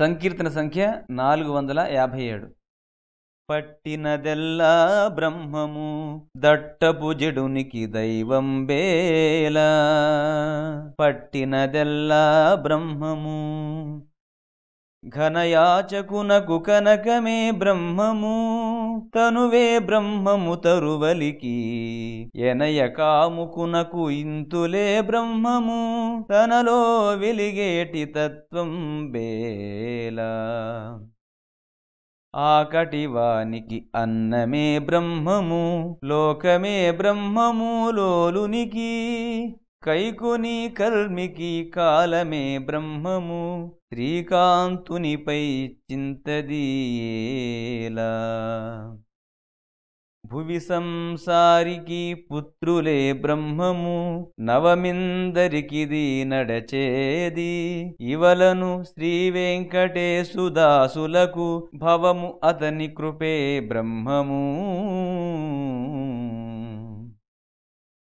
సంకీర్తన సంఖ్య నాలుగు వందల యాభై ఏడు. పట్టినదెల్లా బ్రహ్మము దట్టపు జడునికి దైవం బేల పట్టినదెల్లా బ్రహ్మము ఘనయాచకునకు కనకమే బ్రహ్మము తనువే బ్రహ్మము తరువలికి. ఎనయ కాముకునకు ఇంతులే బ్రహ్మము తనలో వెలిగేటి తత్వం బేలా. ఆకటివానికి అన్నమే బ్రహ్మము లోకమే బ్రహ్మము లోలునికి కైకుని కల్మికి కాలమే బ్రహ్మము శ్రీకాంతునిపై చింతదీయేలా. భువి సంసారికి పుత్రులే బ్రహ్మము నవమిందరికిది నడచేది. ఇవలను శ్రీ వెంకటేశుదాసులకు భవము అతని కృపే బ్రహ్మము.